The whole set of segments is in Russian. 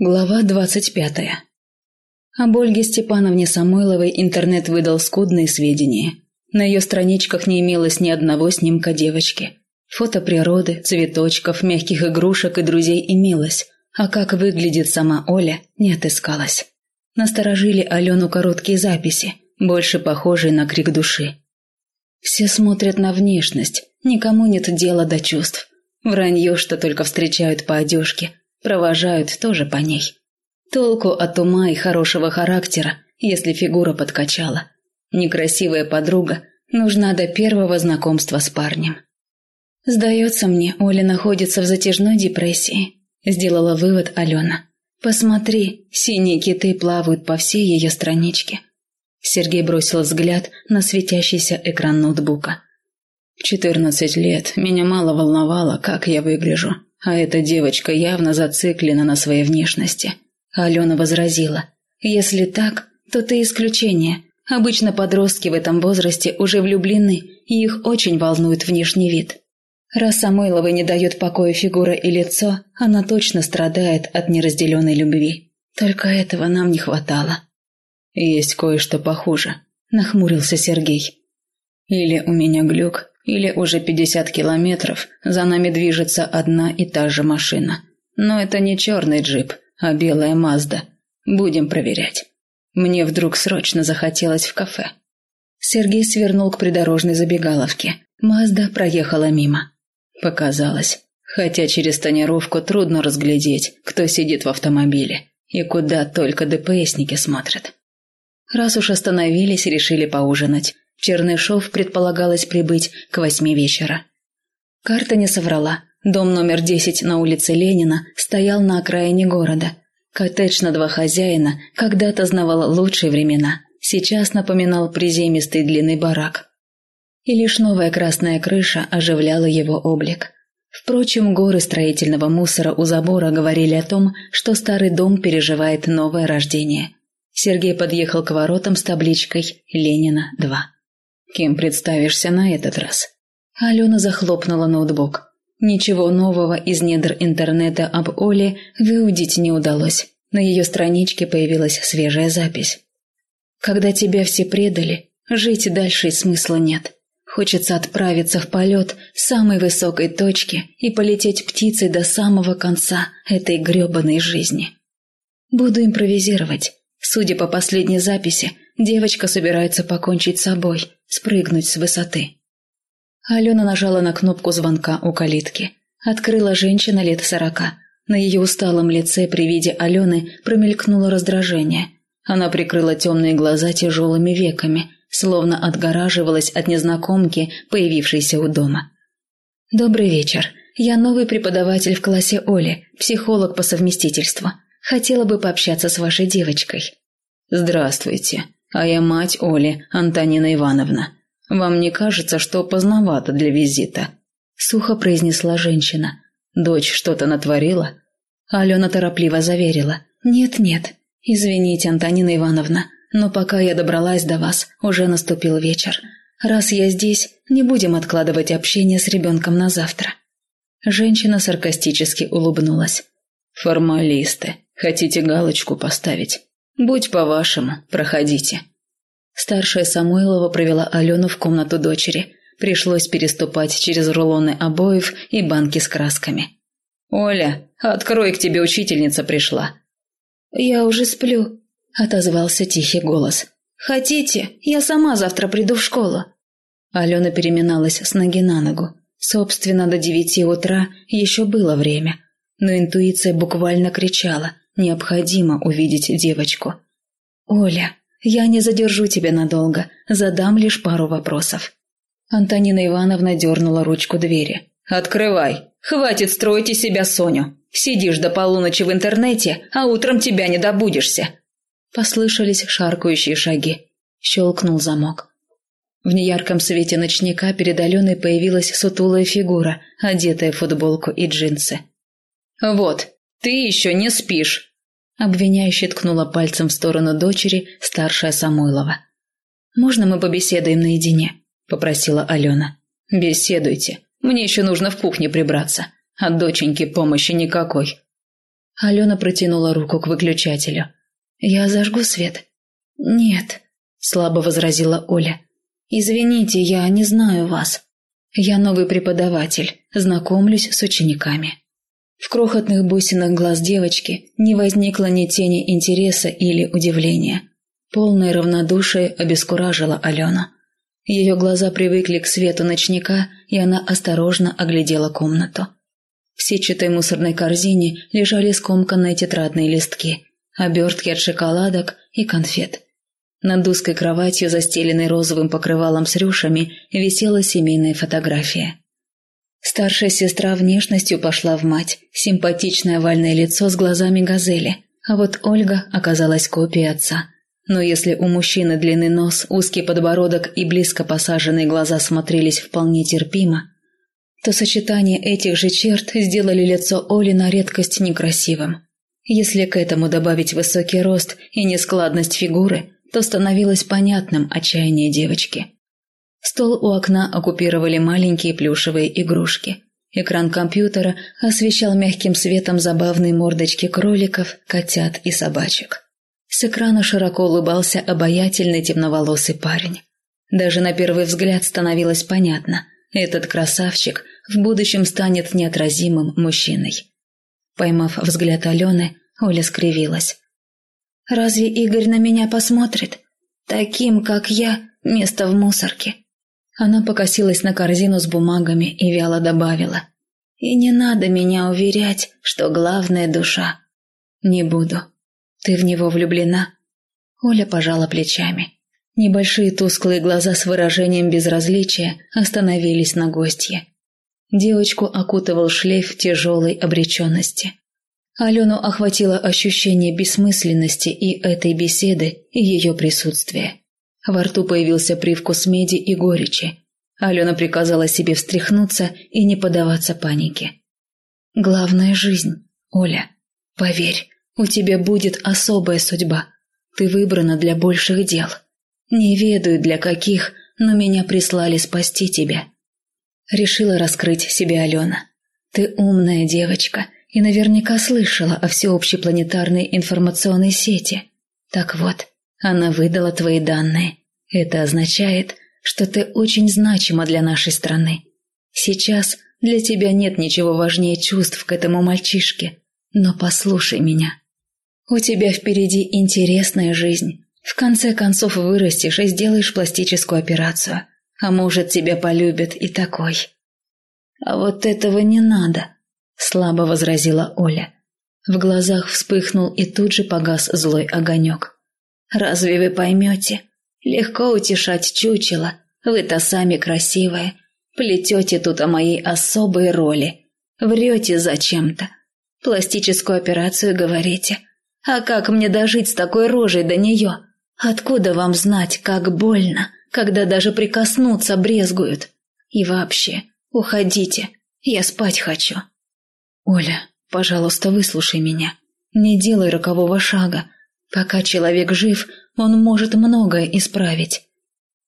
Глава двадцать пятая. Об Ольге Степановне Самойловой интернет выдал скудные сведения. На ее страничках не имелось ни одного снимка девочки. Фото природы, цветочков, мягких игрушек и друзей имелось, а как выглядит сама Оля, не отыскалось. Насторожили Алену короткие записи, больше похожие на крик души. Все смотрят на внешность, никому нет дела до чувств. Вранье, что только встречают по одежке – Провожают тоже по ней. Толку от ума и хорошего характера, если фигура подкачала. Некрасивая подруга нужна до первого знакомства с парнем. «Сдается мне, Оля находится в затяжной депрессии», – сделала вывод Алена. «Посмотри, синие киты плавают по всей ее страничке». Сергей бросил взгляд на светящийся экран ноутбука. «В четырнадцать лет меня мало волновало, как я выгляжу. А эта девочка явно зациклена на своей внешности. Алена возразила. «Если так, то ты исключение. Обычно подростки в этом возрасте уже влюблены, и их очень волнует внешний вид. Раз Самойловой не дает покоя фигура и лицо, она точно страдает от неразделенной любви. Только этого нам не хватало». «Есть кое-что похуже», – нахмурился Сергей. «Или у меня глюк, или уже 50 километров за нами движется одна и та же машина. Но это не черный джип, а белая Мазда. Будем проверять. Мне вдруг срочно захотелось в кафе. Сергей свернул к придорожной забегаловке. Мазда проехала мимо. Показалось. Хотя через тонировку трудно разглядеть, кто сидит в автомобиле и куда только ДПСники смотрят. Раз уж остановились, решили поужинать. Чернышов предполагалось прибыть к восьми вечера. Карта не соврала. Дом номер десять на улице Ленина стоял на окраине города. Коттедж на два хозяина когда-то знавал лучшие времена. Сейчас напоминал приземистый длинный барак. И лишь новая красная крыша оживляла его облик. Впрочем, горы строительного мусора у забора говорили о том, что старый дом переживает новое рождение. Сергей подъехал к воротам с табличкой «Ленина, 2». Кем представишься на этот раз? Алена захлопнула ноутбук. Ничего нового из недр интернета об Оле выудить не удалось. На ее страничке появилась свежая запись. «Когда тебя все предали, жить дальше смысла нет. Хочется отправиться в полет с самой высокой точки и полететь птицей до самого конца этой гребаной жизни. Буду импровизировать. Судя по последней записи, девочка собирается покончить с собой, спрыгнуть с высоты. Алена нажала на кнопку звонка у калитки. Открыла женщина лет сорока. На ее усталом лице при виде Алены промелькнуло раздражение. Она прикрыла темные глаза тяжелыми веками, словно отгораживалась от незнакомки, появившейся у дома. «Добрый вечер. Я новый преподаватель в классе Оли, психолог по совместительству. Хотела бы пообщаться с вашей девочкой». «Здравствуйте», а я мать Оли, Антонина Ивановна. Вам не кажется, что поздновато для визита?» Сухо произнесла женщина. «Дочь что-то натворила?» Алена торопливо заверила. «Нет-нет, извините, Антонина Ивановна, но пока я добралась до вас, уже наступил вечер. Раз я здесь, не будем откладывать общение с ребенком на завтра». Женщина саркастически улыбнулась. «Формалисты. Хотите галочку поставить? «Будь по-вашему, проходите». Старшая Самойлова провела Алену в комнату дочери. Пришлось переступать через рулоны обоев и банки с красками. «Оля, открой, к тебе учительница пришла». «Я уже сплю», – отозвался тихий голос. «Хотите, я сама завтра приду в школу». Алена переминалась с ноги на ногу. Собственно, до девяти утра еще было время. Но интуиция буквально кричала – Необходимо увидеть девочку. «Оля, я не задержу тебя надолго, задам лишь пару вопросов». Антонина Ивановна дернула ручку двери. «Открывай! Хватит строить из себя Соню! Сидишь до полуночи в интернете, а утром тебя не добудешься!» Послышались шаркающие шаги. Щелкнул замок. В неярком свете ночника перед Аленой появилась сутулая фигура, одетая в футболку и джинсы. «Вот, ты еще не спишь!» Обвиняюще ткнула пальцем в сторону дочери старшая Самойлова. «Можно мы побеседуем наедине?» – попросила Алена. «Беседуйте. Мне еще нужно в кухне прибраться. От доченьки помощи никакой». Алена протянула руку к выключателю. «Я зажгу свет?» «Нет», – слабо возразила Оля. «Извините, я не знаю вас. Я новый преподаватель, знакомлюсь с учениками». В крохотных бусинах глаз девочки не возникло ни тени интереса или удивления. Полное равнодушие обескуражило Алену. Ее глаза привыкли к свету ночника, и она осторожно оглядела комнату. В сетчатой мусорной корзине лежали скомканные тетрадные листки, обертки от шоколадок и конфет. Над узкой кроватью, застеленной розовым покрывалом с рюшами, висела семейная фотография. Старшая сестра внешностью пошла в мать, симпатичное овальное лицо с глазами газели, а вот Ольга оказалась копией отца. Но если у мужчины длинный нос, узкий подбородок и близко посаженные глаза смотрелись вполне терпимо, то сочетание этих же черт сделали лицо Оли на редкость некрасивым. Если к этому добавить высокий рост и нескладность фигуры, то становилось понятным отчаяние девочки. Стол у окна оккупировали маленькие плюшевые игрушки. Экран компьютера освещал мягким светом забавные мордочки кроликов, котят и собачек. С экрана широко улыбался обаятельный темноволосый парень. Даже на первый взгляд становилось понятно – этот красавчик в будущем станет неотразимым мужчиной. Поймав взгляд Алены, Оля скривилась. «Разве Игорь на меня посмотрит? Таким, как я, место в мусорке». Она покосилась на корзину с бумагами и вяло добавила. «И не надо меня уверять, что главная душа». «Не буду. Ты в него влюблена?» Оля пожала плечами. Небольшие тусклые глаза с выражением безразличия остановились на гостье. Девочку окутывал шлейф тяжелой обреченности. Алену охватило ощущение бессмысленности и этой беседы, и ее присутствия. Во рту появился привкус меди и горечи. Алена приказала себе встряхнуться и не поддаваться панике. «Главная жизнь, Оля. Поверь, у тебя будет особая судьба. Ты выбрана для больших дел. Не ведаю для каких, но меня прислали спасти тебя». Решила раскрыть себе Алена. «Ты умная девочка и наверняка слышала о всеобщей планетарной информационной сети. Так вот, она выдала твои данные. Это означает, что ты очень значима для нашей страны. Сейчас для тебя нет ничего важнее чувств к этому мальчишке. Но послушай меня. У тебя впереди интересная жизнь. В конце концов вырастешь и сделаешь пластическую операцию. А может, тебя полюбят и такой. А вот этого не надо, слабо возразила Оля. В глазах вспыхнул и тут же погас злой огонек. Разве вы поймете? Легко утешать чучело. Вы-то сами красивая. Плетете тут о моей особой роли. Врете зачем-то. Пластическую операцию говорите. А как мне дожить с такой рожей до нее? Откуда вам знать, как больно, когда даже прикоснуться брезгуют? И вообще, уходите, я спать хочу. Оля, пожалуйста, выслушай меня. Не делай рокового шага, Пока человек жив, он может многое исправить.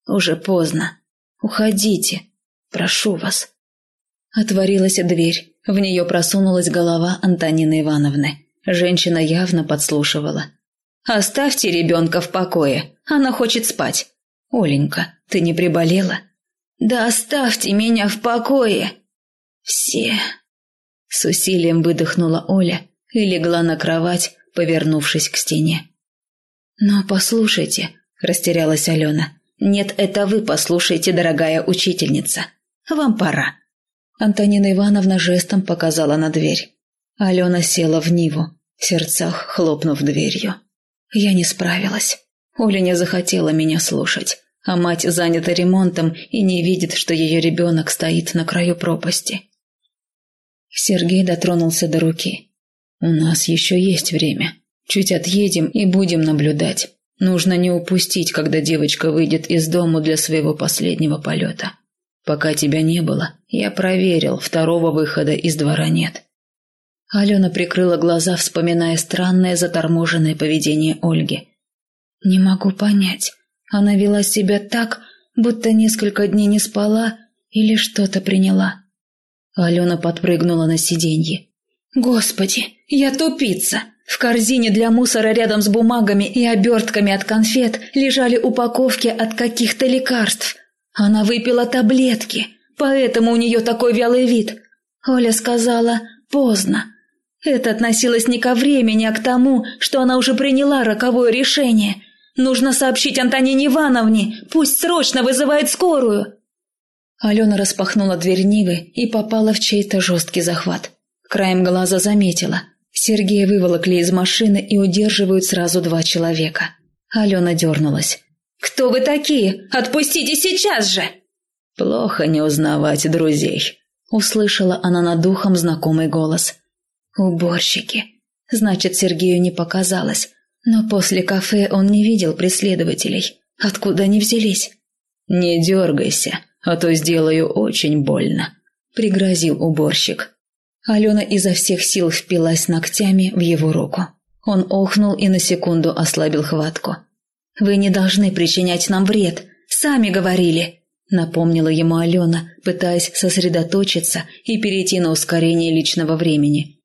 Уже поздно. Уходите. Прошу вас. Отворилась дверь. В нее просунулась голова Антонины Ивановны. Женщина явно подслушивала. «Оставьте ребенка в покое. Она хочет спать. Оленька, ты не приболела?» «Да оставьте меня в покое!» «Все...» С усилием выдохнула Оля и легла на кровать, повернувшись к стене. «Но послушайте», – растерялась Алена. «Нет, это вы послушайте, дорогая учительница. Вам пора». Антонина Ивановна жестом показала на дверь. Алена села в Ниву, в сердцах хлопнув дверью. Я не справилась. Оля не захотела меня слушать, а мать занята ремонтом и не видит, что ее ребенок стоит на краю пропасти. Сергей дотронулся до руки. «У нас еще есть время. Чуть отъедем и будем наблюдать. Нужно не упустить, когда девочка выйдет из дому для своего последнего полета. Пока тебя не было, я проверил, второго выхода из двора нет. Алена прикрыла глаза, вспоминая странное заторможенное поведение Ольги. «Не могу понять, она вела себя так, будто несколько дней не спала или что-то приняла». Алена подпрыгнула на сиденье. Господи, я тупица! В корзине для мусора рядом с бумагами и обертками от конфет лежали упаковки от каких-то лекарств. Она выпила таблетки, поэтому у нее такой вялый вид. Оля сказала «поздно». Это относилось не ко времени, а к тому, что она уже приняла роковое решение. Нужно сообщить Антонине Ивановне, пусть срочно вызывает скорую. Алена распахнула дверь Нивы и попала в чей-то жесткий захват. Краем глаза заметила. Сергея выволокли из машины и удерживают сразу два человека. Алена дернулась. «Кто вы такие? Отпустите сейчас же!» «Плохо не узнавать друзей», — услышала она над духом знакомый голос. «Уборщики. Значит, Сергею не показалось. Но после кафе он не видел преследователей. Откуда они взялись?» «Не дергайся, а то сделаю очень больно», — пригрозил уборщик. Алена изо всех сил впилась ногтями в его руку. Он охнул и на секунду ослабил хватку. «Вы не должны причинять нам вред, сами говорили», — напомнила ему Алена, пытаясь сосредоточиться и перейти на ускорение личного времени.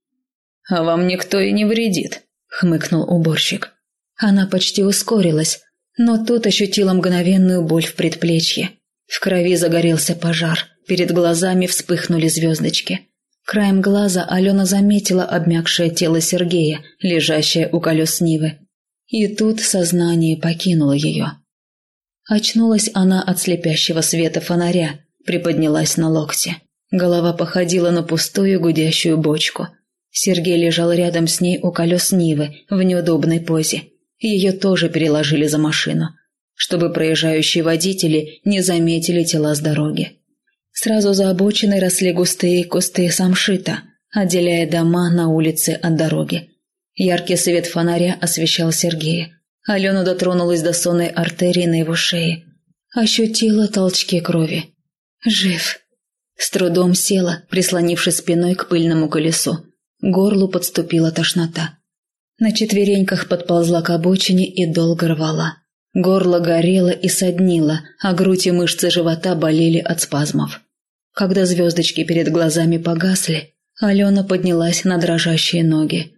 «А вам никто и не вредит», — хмыкнул уборщик. Она почти ускорилась, но тут ощутила мгновенную боль в предплечье. В крови загорелся пожар, перед глазами вспыхнули звездочки. Краем глаза Алена заметила обмякшее тело Сергея, лежащее у колес Нивы. И тут сознание покинуло ее. Очнулась она от слепящего света фонаря, приподнялась на локте. Голова походила на пустую гудящую бочку. Сергей лежал рядом с ней у колес Нивы в неудобной позе. Ее тоже переложили за машину чтобы проезжающие водители не заметили тела с дороги. Сразу за обочиной росли густые кусты самшита, отделяя дома на улице от дороги. Яркий свет фонаря освещал Сергея. Алена дотронулась до сонной артерии на его шее. Ощутила толчки крови. Жив. С трудом села, прислонившись спиной к пыльному колесу. Горлу подступила тошнота. На четвереньках подползла к обочине и долго рвала. Горло горело и соднило, а грудь и мышцы живота болели от спазмов. Когда звездочки перед глазами погасли, Алена поднялась на дрожащие ноги.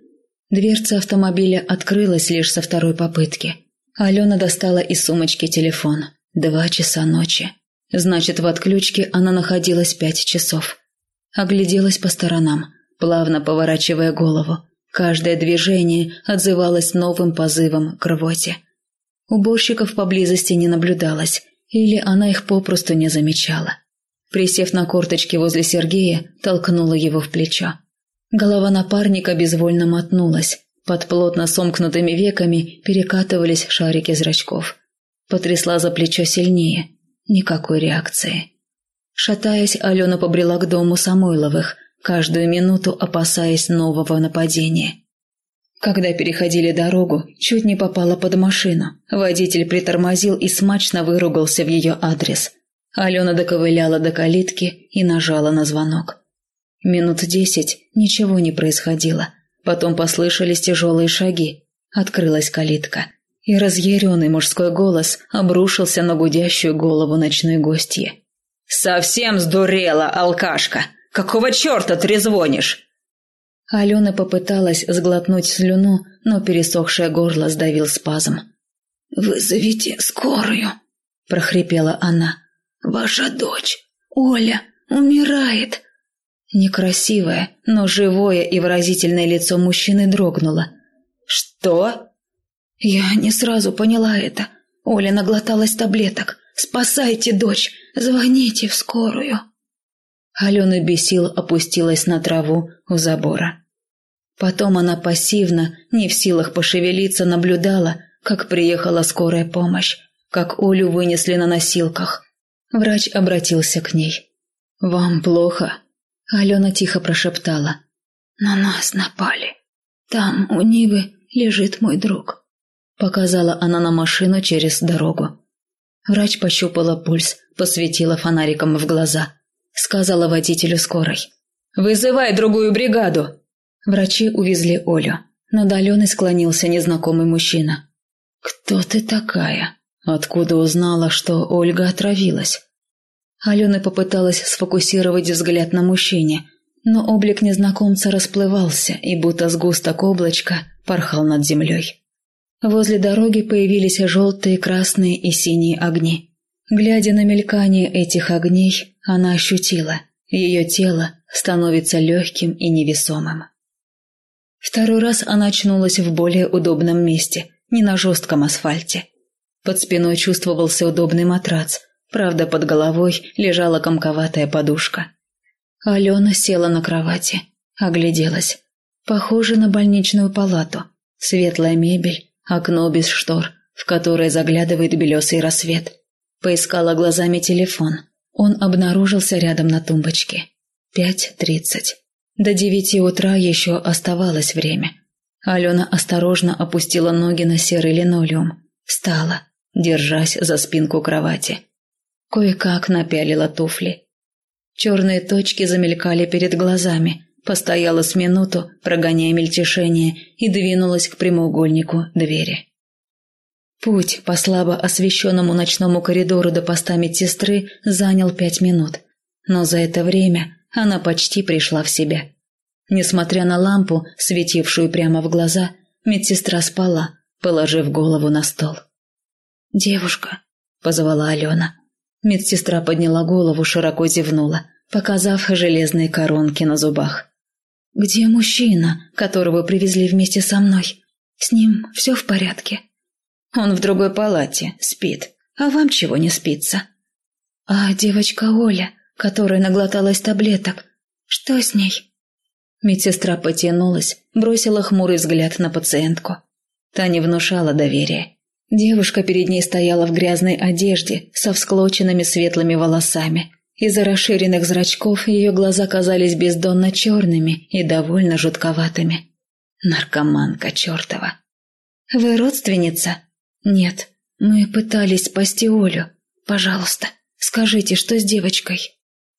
Дверца автомобиля открылась лишь со второй попытки. Алена достала из сумочки телефон. Два часа ночи. Значит, в отключке она находилась пять часов. Огляделась по сторонам, плавно поворачивая голову. Каждое движение отзывалось новым позывом к рвоте. Уборщиков поблизости не наблюдалось, или она их попросту не замечала. Присев на корточки возле Сергея, толкнула его в плечо. Голова напарника безвольно мотнулась. Под плотно сомкнутыми веками перекатывались шарики зрачков. Потрясла за плечо сильнее. Никакой реакции. Шатаясь, Алена побрела к дому Самойловых, каждую минуту опасаясь нового нападения. Когда переходили дорогу, чуть не попала под машину. Водитель притормозил и смачно выругался в ее адрес. Алена доковыляла до калитки и нажала на звонок. Минут десять ничего не происходило. Потом послышались тяжелые шаги. Открылась калитка. И разъяренный мужской голос обрушился на гудящую голову ночной гостьи. «Совсем сдурела, алкашка! Какого черта трезвонишь?» Алена попыталась сглотнуть слюну, но пересохшее горло сдавил спазм. «Вызовите скорую», – прохрипела она. «Ваша дочь, Оля, умирает». Некрасивое, но живое и выразительное лицо мужчины дрогнуло. «Что?» «Я не сразу поняла это. Оля наглоталась таблеток. Спасайте дочь, звоните в скорую». Алена без сил опустилась на траву у забора. Потом она пассивно, не в силах пошевелиться, наблюдала, как приехала скорая помощь, как Олю вынесли на носилках. Врач обратился к ней. «Вам плохо?» Алена тихо прошептала. «На нас напали. Там, у Нивы, лежит мой друг». Показала она на машину через дорогу. Врач пощупала пульс, посветила фонариком в глаза. Сказала водителю скорой. «Вызывай другую бригаду!» Врачи увезли Олю. Над Аленой склонился незнакомый мужчина. «Кто ты такая? Откуда узнала, что Ольга отравилась?» Алена попыталась сфокусировать взгляд на мужчине. Но облик незнакомца расплывался и будто сгусток облачка порхал над землей. Возле дороги появились желтые, красные и синие огни. Глядя на мелькание этих огней, она ощутила, ее тело становится легким и невесомым. Второй раз она очнулась в более удобном месте, не на жестком асфальте. Под спиной чувствовался удобный матрац, правда, под головой лежала комковатая подушка. Алена села на кровати, огляделась. Похоже на больничную палату. Светлая мебель, окно без штор, в которое заглядывает белесый рассвет. Поискала глазами телефон. Он обнаружился рядом на тумбочке. Пять тридцать. До девяти утра еще оставалось время. Алена осторожно опустила ноги на серый линолеум. Встала, держась за спинку кровати. Кое-как напялила туфли. Черные точки замелькали перед глазами. Постояла с минуту, прогоняя мельтешение, и двинулась к прямоугольнику двери. Путь по слабо освещенному ночному коридору до поста медсестры занял пять минут. Но за это время она почти пришла в себя. Несмотря на лампу, светившую прямо в глаза, медсестра спала, положив голову на стол. «Девушка», — позвала Алена. Медсестра подняла голову, широко зевнула, показав железные коронки на зубах. «Где мужчина, которого привезли вместе со мной? С ним все в порядке?» «Он в другой палате, спит. А вам чего не спится?» «А девочка Оля, которая наглоталась таблеток, что с ней?» Медсестра потянулась, бросила хмурый взгляд на пациентку. Та не внушала доверия. Девушка перед ней стояла в грязной одежде, со всклоченными светлыми волосами. Из-за расширенных зрачков ее глаза казались бездонно черными и довольно жутковатыми. Наркоманка чертова. «Вы родственница?» «Нет, мы пытались спасти Олю. Пожалуйста, скажите, что с девочкой?»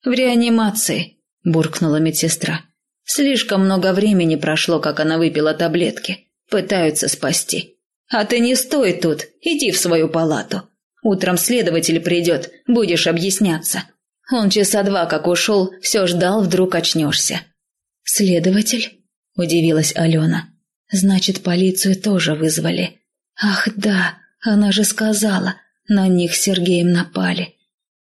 «В реанимации», – буркнула медсестра. «Слишком много времени прошло, как она выпила таблетки. Пытаются спасти. А ты не стой тут, иди в свою палату. Утром следователь придет, будешь объясняться. Он часа два как ушел, все ждал, вдруг очнешься». «Следователь?» – удивилась Алена. «Значит, полицию тоже вызвали. Ах да, она же сказала, на них с Сергеем напали.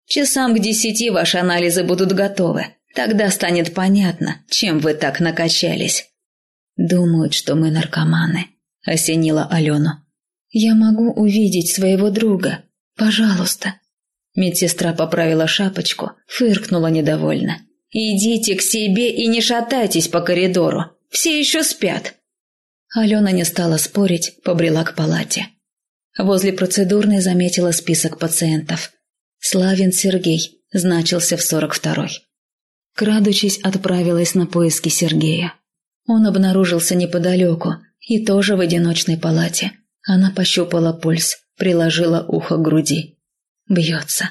Часам к десяти ваши анализы будут готовы. Тогда станет понятно, чем вы так накачались. Думают, что мы наркоманы, осенила Алену. Я могу увидеть своего друга. Пожалуйста. Медсестра поправила шапочку, фыркнула недовольно. «Идите к себе и не шатайтесь по коридору. Все еще спят». Алена не стала спорить, побрела к палате. Возле процедурной заметила список пациентов. Славин Сергей значился в сорок второй. Крадучись, отправилась на поиски Сергея. Он обнаружился неподалеку и тоже в одиночной палате. Она пощупала пульс, приложила ухо к груди. Бьется.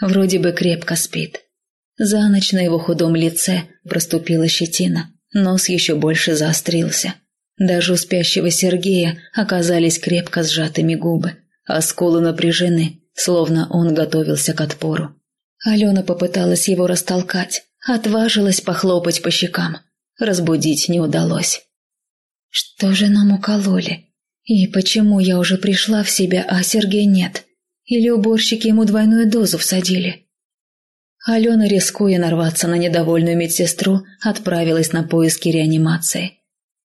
Вроде бы крепко спит. За ночь на его худом лице проступила щетина, нос еще больше заострился. Даже у спящего Сергея оказались крепко сжатыми губы, а скулы напряжены, словно он готовился к отпору. Алена попыталась его растолкать, отважилась похлопать по щекам. Разбудить не удалось. «Что же нам укололи? И почему я уже пришла в себя, а Сергея нет? Или уборщики ему двойную дозу всадили?» Алена, рискуя нарваться на недовольную медсестру, отправилась на поиски реанимации.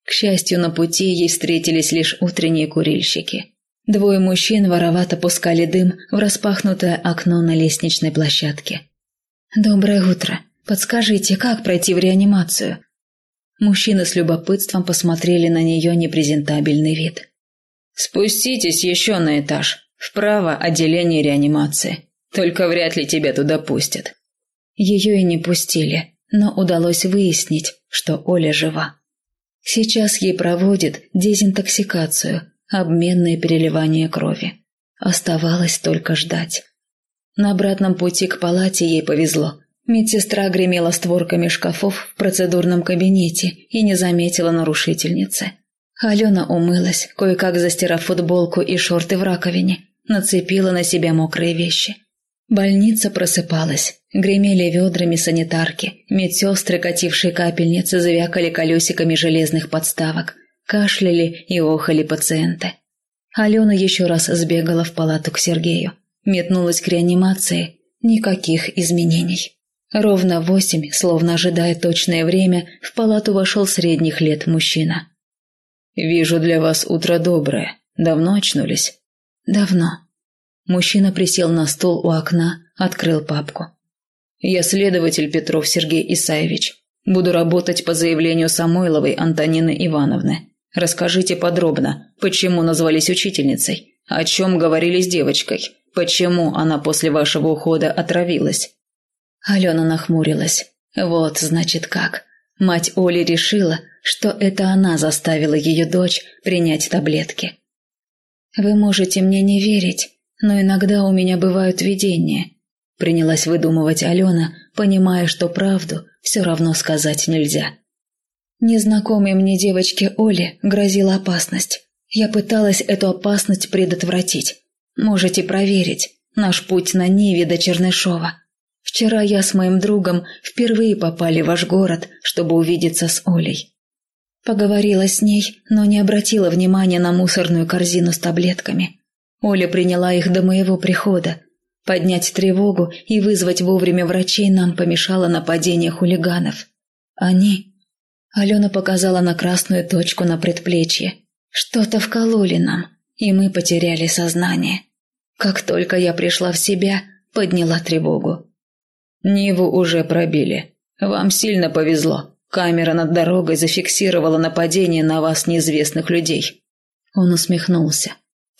К счастью, на пути ей встретились лишь утренние курильщики. Двое мужчин воровато пускали дым в распахнутое окно на лестничной площадке. «Доброе утро. Подскажите, как пройти в реанимацию?» Мужчины с любопытством посмотрели на нее непрезентабельный вид. «Спуститесь еще на этаж. Вправо отделение реанимации. Только вряд ли тебя туда пустят». Ее и не пустили, но удалось выяснить, что Оля жива. Сейчас ей проводят дезинтоксикацию, обменное переливание крови. Оставалось только ждать. На обратном пути к палате ей повезло. Медсестра гремела створками шкафов в процедурном кабинете и не заметила нарушительницы. Алена умылась, кое-как застирав футболку и шорты в раковине, нацепила на себя мокрые вещи. Больница просыпалась. Гремели ведрами санитарки. Медсестры, катившие капельницы, завякали колесиками железных подставок. Кашляли и охали пациенты. Алена еще раз сбегала в палату к Сергею. Метнулась к реанимации. Никаких изменений. Ровно восемь, словно ожидая точное время, в палату вошел средних лет мужчина. «Вижу для вас утро доброе. Давно очнулись?» «Давно», Мужчина присел на стол у окна, открыл папку. «Я следователь Петров Сергей Исаевич. Буду работать по заявлению Самойловой Антонины Ивановны. Расскажите подробно, почему назвались учительницей, о чем говорили с девочкой, почему она после вашего ухода отравилась». Алена нахмурилась. «Вот, значит, как. Мать Оли решила, что это она заставила ее дочь принять таблетки. Вы можете мне не верить, но иногда у меня бывают видения. Принялась выдумывать Алена, понимая, что правду все равно сказать нельзя. Незнакомой мне девочке Оле грозила опасность. Я пыталась эту опасность предотвратить. Можете проверить. Наш путь на Ниве до Чернышова. Вчера я с моим другом впервые попали в ваш город, чтобы увидеться с Олей. Поговорила с ней, но не обратила внимания на мусорную корзину с таблетками. Оля приняла их до моего прихода. Поднять тревогу и вызвать вовремя врачей нам помешало нападение хулиганов. Они... Алена показала на красную точку на предплечье. Что-то вкололи нам, и мы потеряли сознание. Как только я пришла в себя, подняла тревогу. «Ниву уже пробили. Вам сильно повезло. Камера над дорогой зафиксировала нападение на вас неизвестных людей». Он усмехнулся.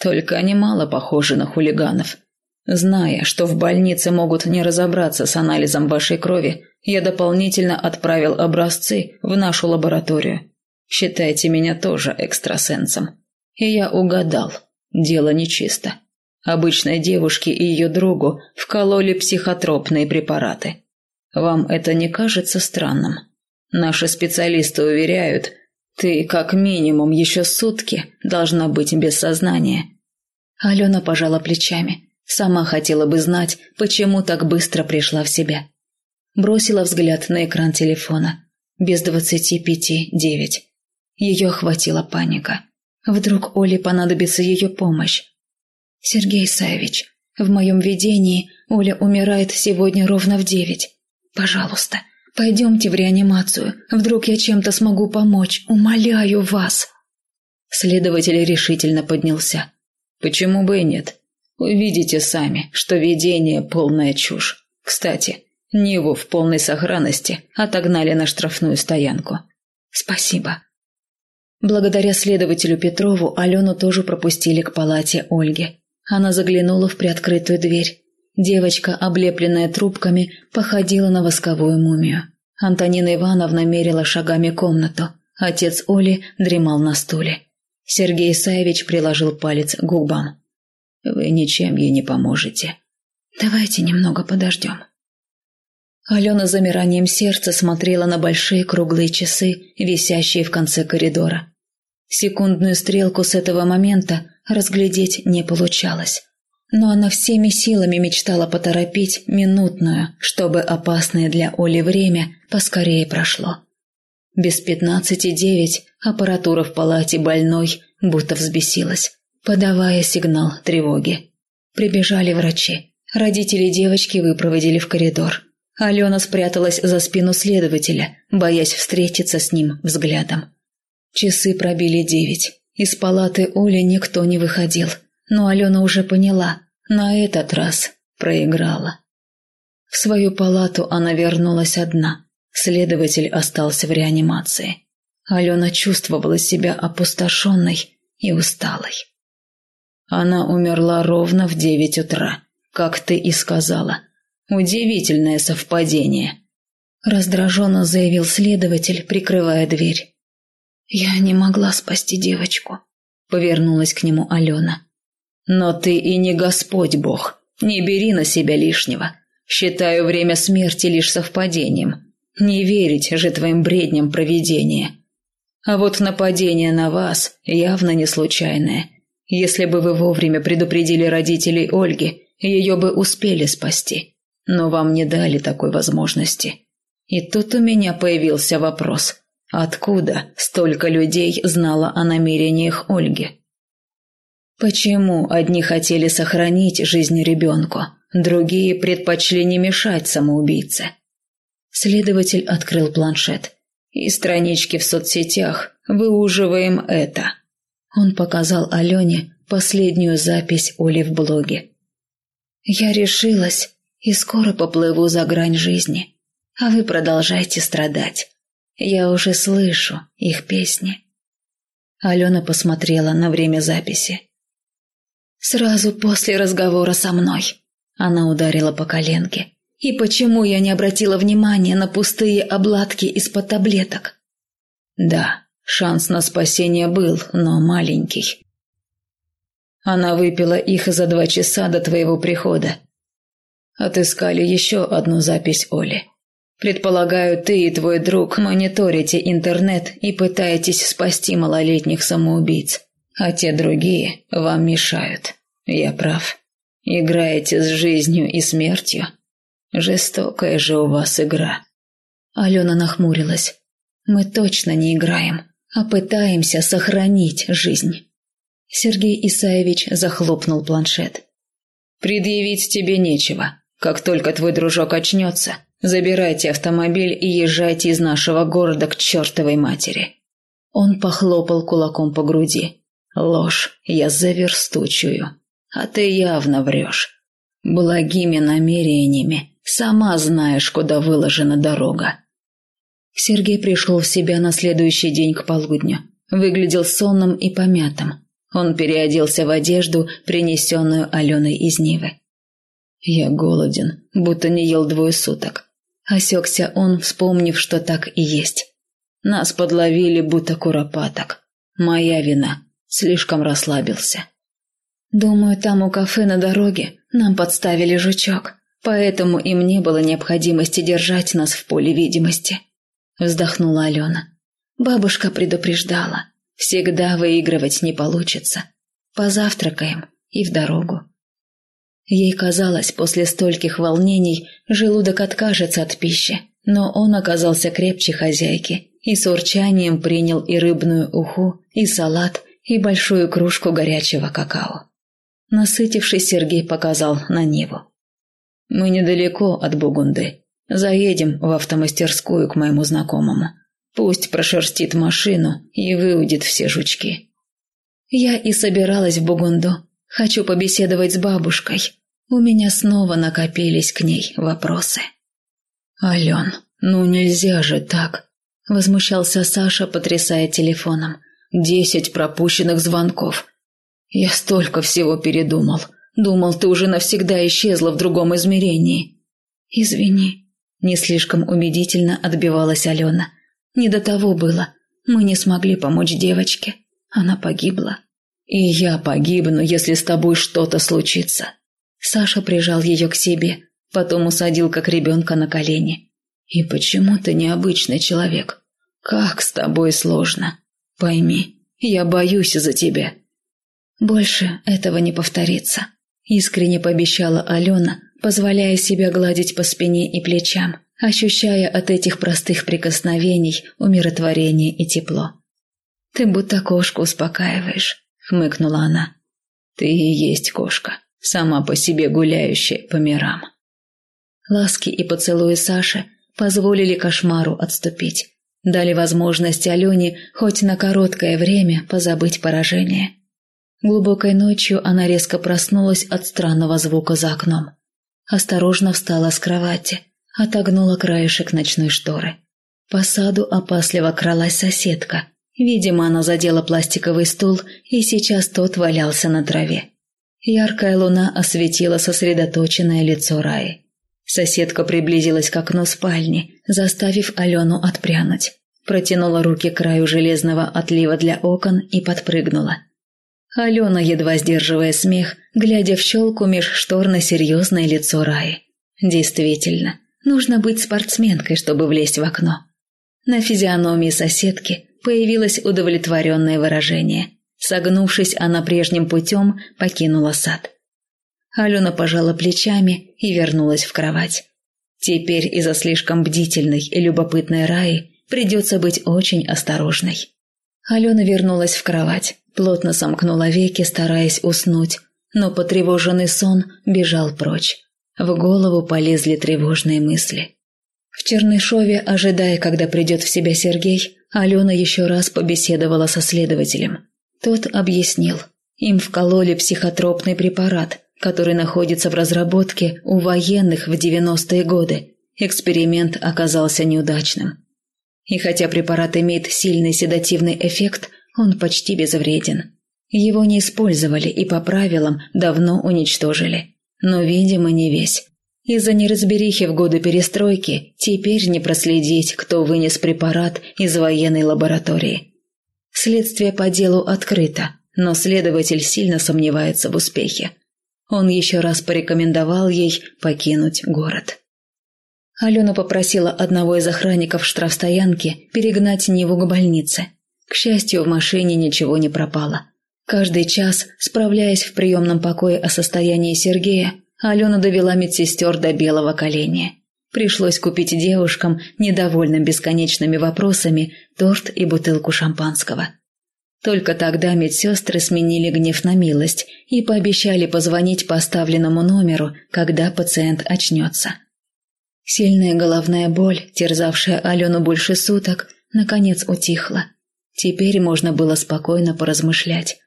Только они мало похожи на хулиганов. Зная, что в больнице могут не разобраться с анализом вашей крови, я дополнительно отправил образцы в нашу лабораторию. Считайте меня тоже экстрасенсом. И я угадал. Дело нечисто. Обычной девушке и ее другу вкололи психотропные препараты. Вам это не кажется странным? Наши специалисты уверяют, ты как минимум еще сутки должна быть без сознания. Алена пожала плечами. Сама хотела бы знать, почему так быстро пришла в себя. Бросила взгляд на экран телефона. Без двадцати пяти девять. Ее охватила паника. Вдруг Оле понадобится ее помощь. «Сергей Саевич, в моем видении Оля умирает сегодня ровно в девять. Пожалуйста, Пойдемте в реанимацию. Вдруг я чем-то смогу помочь. Умоляю вас. Следователь решительно поднялся. Почему бы и нет? Увидите сами, что видение полная чушь. Кстати, Ниву в полной сохранности отогнали на штрафную стоянку. Спасибо. Благодаря следователю Петрову Алену тоже пропустили к палате Ольги. Она заглянула в приоткрытую дверь. Девочка, облепленная трубками, походила на восковую мумию. Антонина Ивановна мерила шагами комнату. Отец Оли дремал на стуле. Сергей Саевич приложил палец к губам. «Вы ничем ей не поможете». «Давайте немного подождем». Алена замиранием сердца смотрела на большие круглые часы, висящие в конце коридора. Секундную стрелку с этого момента разглядеть не получалось но она всеми силами мечтала поторопить минутную, чтобы опасное для Оли время поскорее прошло. Без пятнадцати девять аппаратура в палате больной будто взбесилась, подавая сигнал тревоги. Прибежали врачи. Родители девочки выпроводили в коридор. Алена спряталась за спину следователя, боясь встретиться с ним взглядом. Часы пробили девять. Из палаты Оли никто не выходил – но Алена уже поняла, на этот раз проиграла. В свою палату она вернулась одна. Следователь остался в реанимации. Алена чувствовала себя опустошенной и усталой. Она умерла ровно в девять утра, как ты и сказала. Удивительное совпадение. Раздраженно заявил следователь, прикрывая дверь. «Я не могла спасти девочку», — повернулась к нему Алена. Но ты и не Господь Бог. Не бери на себя лишнего. Считаю время смерти лишь совпадением. Не верить же твоим бредням провидения. А вот нападение на вас явно не случайное. Если бы вы вовремя предупредили родителей Ольги, ее бы успели спасти. Но вам не дали такой возможности. И тут у меня появился вопрос. Откуда столько людей знало о намерениях Ольги? Почему одни хотели сохранить жизнь ребенку, другие предпочли не мешать самоубийце? Следователь открыл планшет. И странички в соцсетях выуживаем это. Он показал Алене последнюю запись Оли в блоге. «Я решилась и скоро поплыву за грань жизни, а вы продолжайте страдать. Я уже слышу их песни». Алена посмотрела на время записи. «Сразу после разговора со мной». Она ударила по коленке. «И почему я не обратила внимания на пустые обладки из-под таблеток?» «Да, шанс на спасение был, но маленький. Она выпила их за два часа до твоего прихода. Отыскали еще одну запись Оли. Предполагаю, ты и твой друг мониторите интернет и пытаетесь спасти малолетних самоубийц, а те другие вам мешают. Я прав. Играете с жизнью и смертью. Жестокая же у вас игра. Алена нахмурилась. Мы точно не играем, а пытаемся сохранить жизнь. Сергей Исаевич захлопнул планшет. «Предъявить тебе нечего. Как только твой дружок очнется, забирайте автомобиль и езжайте из нашего города к чертовой матери». Он похлопал кулаком по груди. «Ложь я заверстучую, а ты явно врешь. Благими намерениями сама знаешь, куда выложена дорога». Сергей пришел в себя на следующий день к полудню. Выглядел сонным и помятым. Он переоделся в одежду, принесенную Аленой из Нивы. «Я голоден, будто не ел двое суток». Осекся он, вспомнив, что так и есть. Нас подловили, будто куропаток. Моя вина. Слишком расслабился. Думаю, там у кафе на дороге нам подставили жучок, поэтому им не было необходимости держать нас в поле видимости. Вздохнула Алена. Бабушка предупреждала. Всегда выигрывать не получится. Позавтракаем и в дорогу. Ей казалось, после стольких волнений желудок откажется от пищи, но он оказался крепче хозяйки и с урчанием принял и рыбную уху, и салат, и большую кружку горячего какао. Насытившись, Сергей показал на Ниву. «Мы недалеко от Бугунды. Заедем в автомастерскую к моему знакомому. Пусть прошерстит машину и выудит все жучки. Я и собиралась в Бугунду. Хочу побеседовать с бабушкой. У меня снова накопились к ней вопросы. «Ален, ну нельзя же так!» – возмущался Саша, потрясая телефоном. «Десять пропущенных звонков. Я столько всего передумал. Думал, ты уже навсегда исчезла в другом измерении». «Извини», – не слишком убедительно отбивалась Алена. Не до того было. Мы не смогли помочь девочке. Она погибла. И я погибну, если с тобой что-то случится. Саша прижал ее к себе, потом усадил как ребенка на колени. И почему ты необычный человек? Как с тобой сложно. Пойми, я боюсь за тебя. Больше этого не повторится. Искренне пообещала Алена, позволяя себя гладить по спине и плечам ощущая от этих простых прикосновений умиротворение и тепло. «Ты будто кошку успокаиваешь», — хмыкнула она. «Ты и есть кошка, сама по себе гуляющая по мирам». Ласки и поцелуи Саши позволили кошмару отступить, дали возможность Алене хоть на короткое время позабыть поражение. Глубокой ночью она резко проснулась от странного звука за окном. Осторожно встала с кровати — отогнула краешек ночной шторы. По саду опасливо кралась соседка. Видимо, она задела пластиковый стул, и сейчас тот валялся на траве. Яркая луна осветила сосредоточенное лицо Раи. Соседка приблизилась к окну спальни, заставив Алену отпрянуть. Протянула руки к краю железного отлива для окон и подпрыгнула. Алена, едва сдерживая смех, глядя в щелку меж штор на серьезное лицо Раи. Действительно, Нужно быть спортсменкой, чтобы влезть в окно. На физиономии соседки появилось удовлетворенное выражение. Согнувшись, она прежним путем покинула сад. Алена пожала плечами и вернулась в кровать. Теперь из-за слишком бдительной и любопытной Раи придется быть очень осторожной. Алена вернулась в кровать, плотно сомкнула веки, стараясь уснуть, но потревоженный сон бежал прочь. В голову полезли тревожные мысли. В Чернышове, ожидая, когда придет в себя Сергей, Алена еще раз побеседовала со следователем. Тот объяснил. Им вкололи психотропный препарат, который находится в разработке у военных в 90-е годы. Эксперимент оказался неудачным. И хотя препарат имеет сильный седативный эффект, он почти безвреден. Его не использовали и по правилам давно уничтожили. Но, видимо, не весь. Из-за неразберихи в годы перестройки теперь не проследить, кто вынес препарат из военной лаборатории. Следствие по делу открыто, но следователь сильно сомневается в успехе. Он еще раз порекомендовал ей покинуть город. Алена попросила одного из охранников штрафстоянки перегнать Ниву к больнице. К счастью, в машине ничего не пропало. Каждый час, справляясь в приемном покое о состоянии Сергея, Алена довела медсестер до белого коленя. Пришлось купить девушкам, недовольным бесконечными вопросами, торт и бутылку шампанского. Только тогда медсестры сменили гнев на милость и пообещали позвонить по оставленному номеру, когда пациент очнется. Сильная головная боль, терзавшая Алену больше суток, наконец утихла. Теперь можно было спокойно поразмышлять.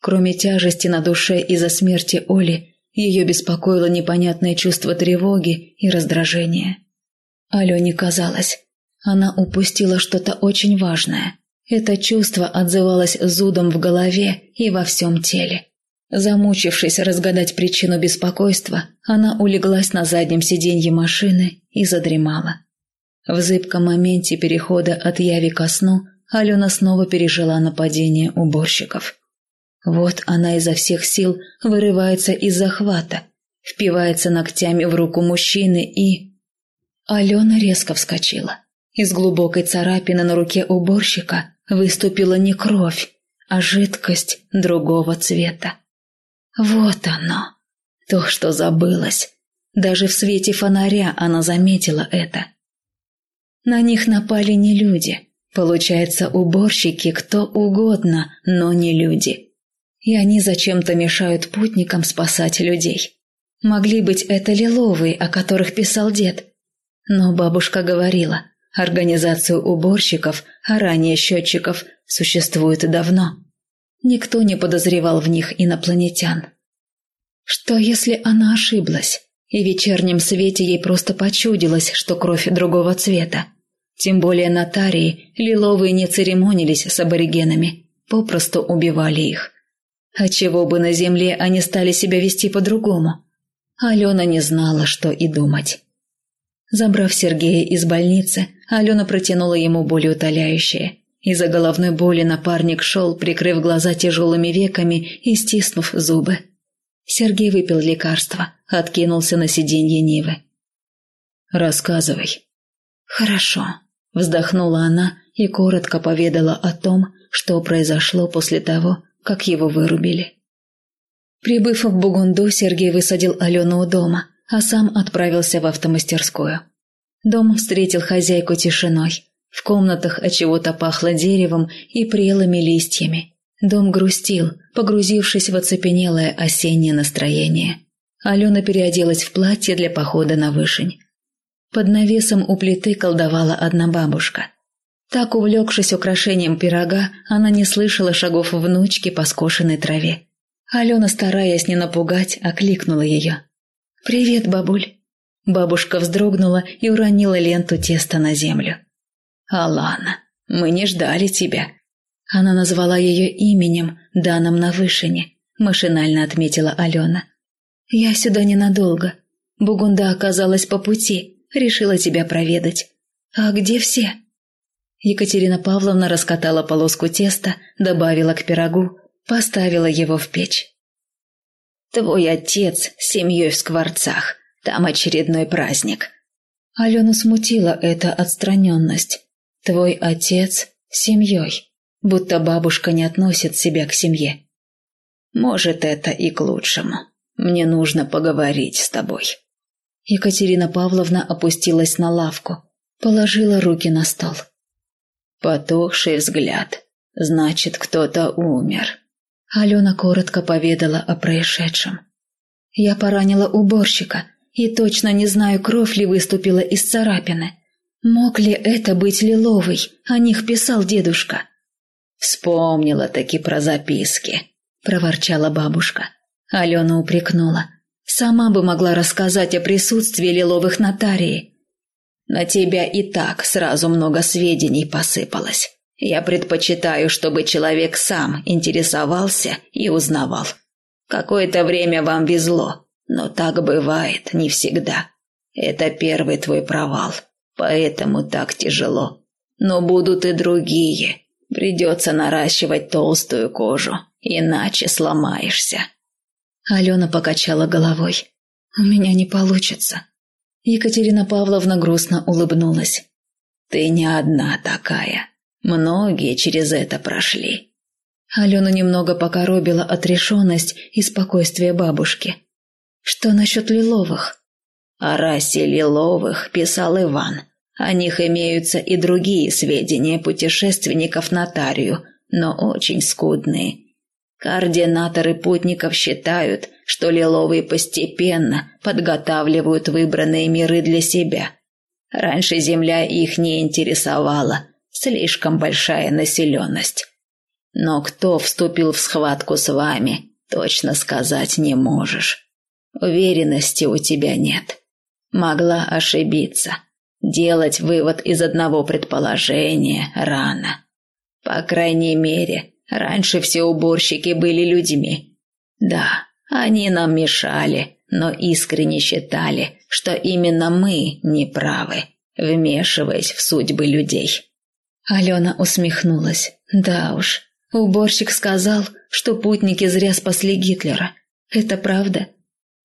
Кроме тяжести на душе из-за смерти Оли, ее беспокоило непонятное чувство тревоги и раздражения. Алене казалось, она упустила что-то очень важное – это чувство отзывалось зудом в голове и во всем теле. Замучившись разгадать причину беспокойства, она улеглась на заднем сиденье машины и задремала. В зыбком моменте перехода от яви ко сну Алена снова пережила нападение уборщиков. Вот она изо всех сил вырывается из захвата, впивается ногтями в руку мужчины и... Алена резко вскочила. Из глубокой царапины на руке уборщика выступила не кровь, а жидкость другого цвета. Вот оно, то, что забылось. Даже в свете фонаря она заметила это. На них напали не люди. Получается, уборщики кто угодно, но не люди. И они зачем-то мешают путникам спасать людей. Могли быть это лиловые, о которых писал дед. Но бабушка говорила, Организацию уборщиков, а ранее счетчиков, существует давно. Никто не подозревал в них инопланетян. Что если она ошиблась, и в вечернем свете ей просто почудилось, что кровь другого цвета? Тем более на Тарии лиловые не церемонились с аборигенами, попросту убивали их. А чего бы на земле они стали себя вести по-другому? Алена не знала, что и думать. Забрав Сергея из больницы, Алена протянула ему болеутоляющее. Из-за головной боли напарник шел, прикрыв глаза тяжелыми веками и стиснув зубы. Сергей выпил лекарство, откинулся на сиденье Нивы. «Рассказывай». «Хорошо», – вздохнула она и коротко поведала о том, что произошло после того, как его вырубили. Прибыв в Бугунду, Сергей высадил Алену у дома, а сам отправился в автомастерскую. Дом встретил хозяйку тишиной. В комнатах от чего-то пахло деревом и прелыми листьями. Дом грустил, погрузившись в оцепенелое осеннее настроение. Алена переоделась в платье для похода на вышень. Под навесом у плиты колдовала одна бабушка. Так, увлекшись украшением пирога, она не слышала шагов внучки по скошенной траве. Алена, стараясь не напугать, окликнула ее. «Привет, бабуль!» Бабушка вздрогнула и уронила ленту теста на землю. «Алана, мы не ждали тебя». Она назвала ее именем, данным на вышине, машинально отметила Алена. «Я сюда ненадолго. Бугунда оказалась по пути, решила тебя проведать. А где все?» Екатерина Павловна раскатала полоску теста, добавила к пирогу, поставила его в печь. Твой отец с семьей в Скворцах. Там очередной праздник». Алену смутила эта отстраненность. «Твой отец с семьей». Будто бабушка не относит себя к семье. «Может, это и к лучшему. Мне нужно поговорить с тобой». Екатерина Павловна опустилась на лавку, положила руки на стол. Потухший взгляд. Значит, кто-то умер. Алена коротко поведала о происшедшем. Я поранила уборщика и точно не знаю, кровь ли выступила из царапины. Мог ли это быть Лиловый? О них писал дедушка. Вспомнила таки про записки, проворчала бабушка. Алена упрекнула. Сама бы могла рассказать о присутствии Лиловых на Тарии. На тебя и так сразу много сведений посыпалось. Я предпочитаю, чтобы человек сам интересовался и узнавал. Какое-то время вам везло, но так бывает не всегда. Это первый твой провал, поэтому так тяжело. Но будут и другие. Придется наращивать толстую кожу, иначе сломаешься. Алена покачала головой. «У меня не получится». Екатерина Павловна грустно улыбнулась. «Ты не одна такая. Многие через это прошли». Алену немного покоробила отрешенность и спокойствие бабушки. «Что насчет Лиловых?» О расе Лиловых писал Иван. О них имеются и другие сведения путешественников на Тарию, но очень скудные. Координаторы путников считают, что лиловые постепенно подготавливают выбранные миры для себя. Раньше Земля их не интересовала, слишком большая населенность. Но кто вступил в схватку с вами, точно сказать не можешь. Уверенности у тебя нет. Могла ошибиться. Делать вывод из одного предположения рано. По крайней мере, Раньше все уборщики были людьми. Да, они нам мешали, но искренне считали, что именно мы неправы, вмешиваясь в судьбы людей. Алена усмехнулась. Да уж, уборщик сказал, что путники зря спасли Гитлера. Это правда?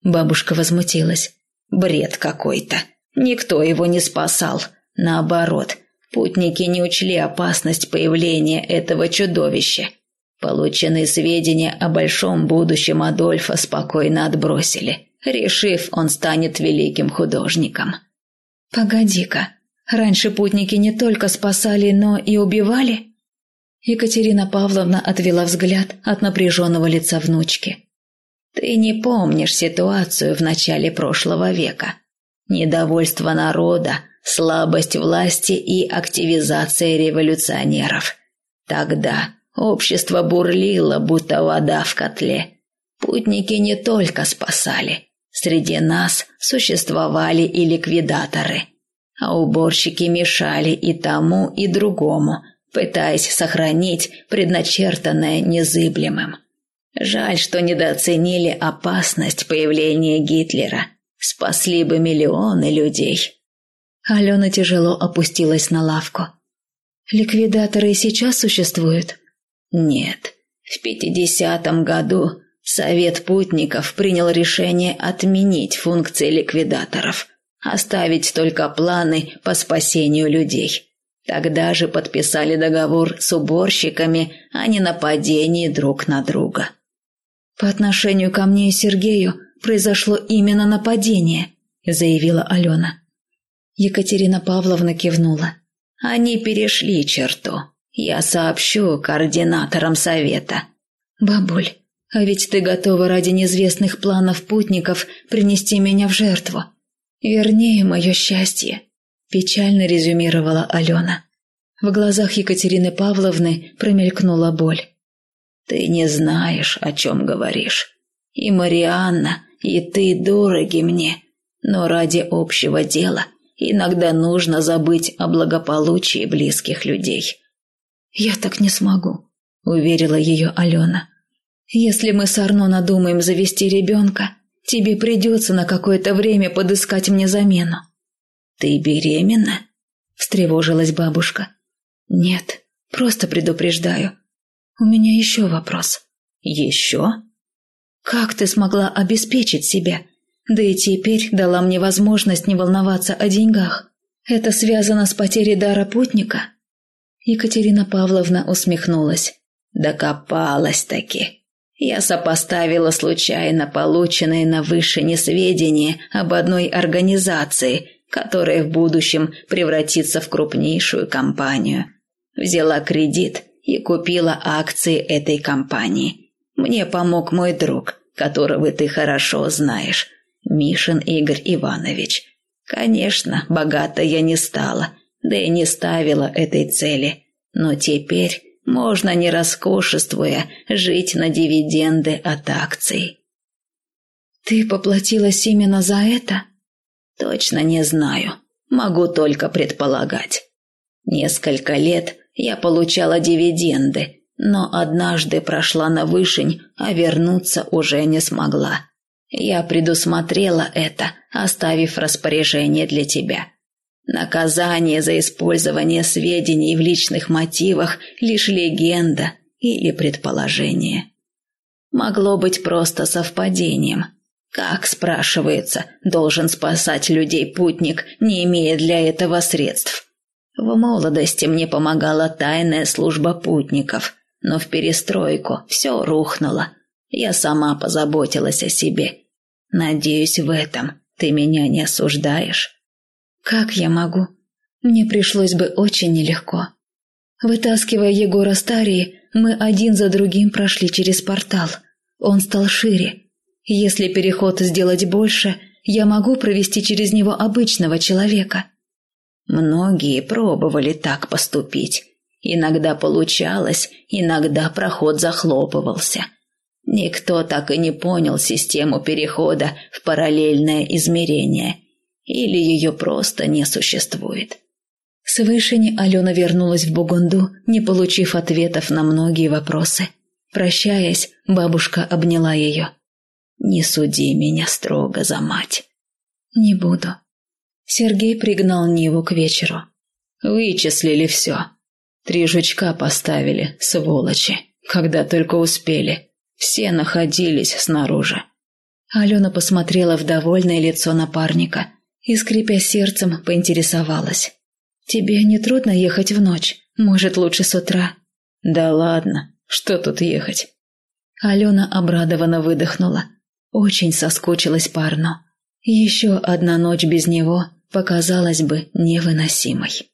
Бабушка возмутилась. Бред какой-то. Никто его не спасал. Наоборот, путники не учли опасность появления этого чудовища Полученные сведения о большом будущем Адольфа спокойно отбросили, решив, он станет великим художником. «Погоди-ка, раньше путники не только спасали, но и убивали?» Екатерина Павловна отвела взгляд от напряженного лица внучки. «Ты не помнишь ситуацию в начале прошлого века. Недовольство народа, слабость власти и активизация революционеров. Тогда Общество бурлило, будто вода в котле. Путники не только спасали. Среди нас существовали и ликвидаторы. А уборщики мешали и тому, и другому, пытаясь сохранить предначертанное незыблемым. Жаль, что недооценили опасность появления Гитлера. Спасли бы миллионы людей. Алена тяжело опустилась на лавку. «Ликвидаторы и сейчас существуют?» Нет, в 50-м году Совет путников принял решение отменить функции ликвидаторов, оставить только планы по спасению людей. Тогда же подписали договор с уборщиками о ненападении друг на друга. «По отношению ко мне и Сергею произошло именно нападение», – заявила Алена. Екатерина Павловна кивнула. «Они перешли черту. Я сообщу координаторам совета. Бабуль, а ведь ты готова ради неизвестных планов путников принести меня в жертву. Вернее, мое счастье, печально резюмировала Алена. В глазах Екатерины Павловны промелькнула боль. Ты не знаешь, о чем говоришь. И Марианна, и ты дороги мне, но ради общего дела иногда нужно забыть о благополучии близких людей. «Я так не смогу», – уверила ее Алена. «Если мы с Арно надумаем завести ребенка, тебе придется на какое-то время подыскать мне замену». «Ты беременна?» – встревожилась бабушка. «Нет, просто предупреждаю. У меня еще вопрос». «Еще?» «Как ты смогла обеспечить себя? Да и теперь дала мне возможность не волноваться о деньгах. Это связано с потерей дара путника?» Екатерина Павловна усмехнулась. «Докопалась-таки. Я сопоставила случайно полученные на вышине сведения об одной организации, которая в будущем превратится в крупнейшую компанию. Взяла кредит и купила акции этой компании. Мне помог мой друг, которого ты хорошо знаешь, Мишин Игорь Иванович. Конечно, богата я не стала, да и не ставила этой цели. Но теперь можно, не роскошествуя, жить на дивиденды от акций. Ты поплатилась именно за это? Точно не знаю. Могу только предполагать. Несколько лет я получала дивиденды, но однажды прошла на вышень, а вернуться уже не смогла. Я предусмотрела это, оставив распоряжение для тебя. Наказание за использование сведений в личных мотивах – лишь легенда или предположение. Могло быть просто совпадением. Как, спрашивается, должен спасать людей путник, не имея для этого средств? В молодости мне помогала тайная служба путников, но в перестройку все рухнуло. Я сама позаботилась о себе. Надеюсь, в этом ты меня не осуждаешь. Как я могу? Мне пришлось бы очень нелегко. Вытаскивая Егора Старии, мы один за другим прошли через портал. Он стал шире. Если переход сделать больше, я могу провести через него обычного человека – Многие пробовали так поступить. Иногда получалось, иногда проход захлопывался. Никто так и не понял систему перехода в параллельное измерение. Или ее просто не существует. С вышини Алена вернулась в Бугунду, не получив ответов на многие вопросы. Прощаясь, бабушка обняла ее. «Не суди меня строго за мать». «Не буду», Сергей пригнал Ниву к вечеру. «Вычислили все. Три жучка поставили, сволочи, когда только успели. Все находились снаружи». Алена посмотрела в довольное лицо напарника и, скрипя сердцем, поинтересовалась. «Тебе не трудно ехать в ночь? Может, лучше с утра?» «Да ладно, что тут ехать?» Алена обрадованно выдохнула. Очень соскучилась парну. Еще одна ночь без него показалась бы невыносимой.